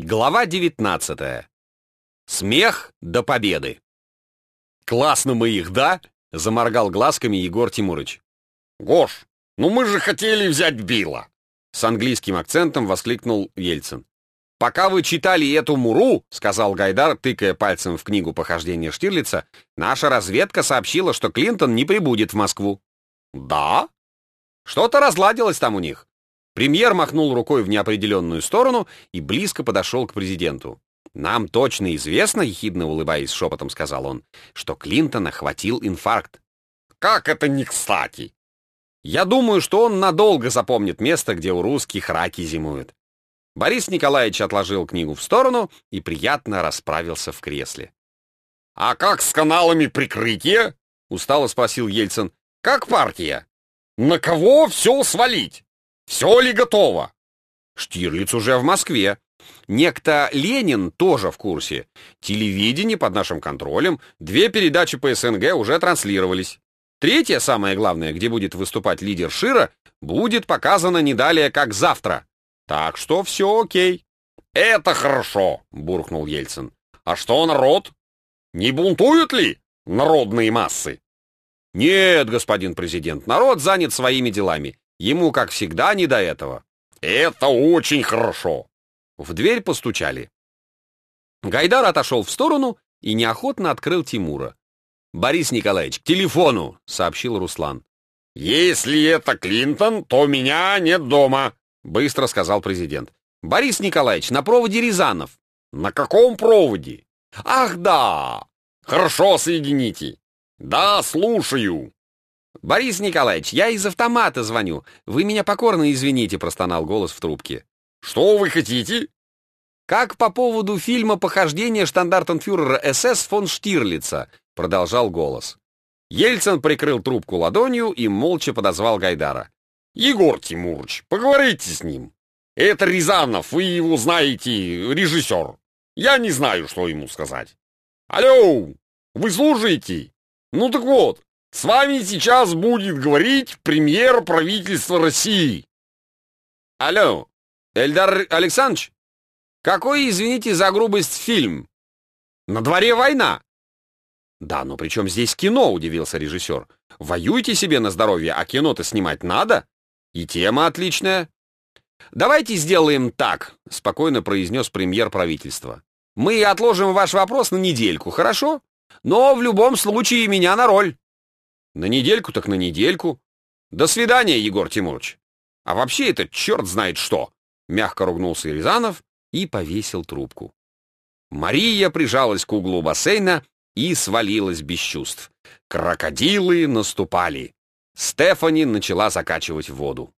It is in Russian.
Глава 19. Смех до победы. «Классно мы их, да?» — заморгал глазками Егор Тимурыч. «Гош, ну мы же хотели взять Билла!» С английским акцентом воскликнул Ельцин. «Пока вы читали эту муру, — сказал Гайдар, тыкая пальцем в книгу похождения Штирлица, — наша разведка сообщила, что Клинтон не прибудет в Москву». «Да?» «Что-то разладилось там у них. Премьер махнул рукой в неопределенную сторону и близко подошел к президенту. «Нам точно известно, — ехидно улыбаясь шепотом сказал он, — что Клинтона хватил инфаркт». «Как это не кстати?» «Я думаю, что он надолго запомнит место, где у русских раки зимуют». Борис Николаевич отложил книгу в сторону и приятно расправился в кресле. «А как с каналами прикрытия?» — устало спросил Ельцин. «Как партия?» «На кого все свалить?» Все ли готово? Штирлиц уже в Москве. Некто Ленин тоже в курсе. Телевидение под нашим контролем, две передачи по СНГ уже транслировались. Третья, самое главное, где будет выступать лидер Шира, будет показано не далее, как завтра. Так что все окей. «Это хорошо», — буркнул Ельцин. «А что народ? Не бунтуют ли народные массы?» «Нет, господин президент, народ занят своими делами. Ему, как всегда, не до этого. «Это очень хорошо!» В дверь постучали. Гайдар отошел в сторону и неохотно открыл Тимура. «Борис Николаевич, к телефону!» — сообщил Руслан. «Если это Клинтон, то меня нет дома!» — быстро сказал президент. «Борис Николаевич, на проводе Рязанов». «На каком проводе?» «Ах, да! Хорошо, соедините!» «Да, слушаю!» «Борис Николаевич, я из автомата звоню. Вы меня покорно извините», — простонал голос в трубке. «Что вы хотите?» «Как по поводу фильма «Похождение штандартенфюрера СС фон Штирлица», — продолжал голос. Ельцин прикрыл трубку ладонью и молча подозвал Гайдара. «Егор Тимурович, поговорите с ним. Это Рязанов, вы его знаете, режиссер. Я не знаю, что ему сказать. Алло, вы слушаете? Ну так вот, с вами сейчас будет говорить премьер правительства России. Алло, Эльдар Александрович? Какой, извините за грубость, фильм? На дворе война. Да, но при чем здесь кино, удивился режиссер. Воюйте себе на здоровье, а кино-то снимать надо. И тема отличная. Давайте сделаем так, спокойно произнес премьер правительства. Мы отложим ваш вопрос на недельку, хорошо? Но в любом случае меня на роль. На недельку так на недельку. До свидания, Егор Тимурович. А вообще это черт знает что. Мягко ругнулся Рязанов и повесил трубку. Мария прижалась к углу бассейна и свалилась без чувств. Крокодилы наступали. Стефани начала закачивать воду.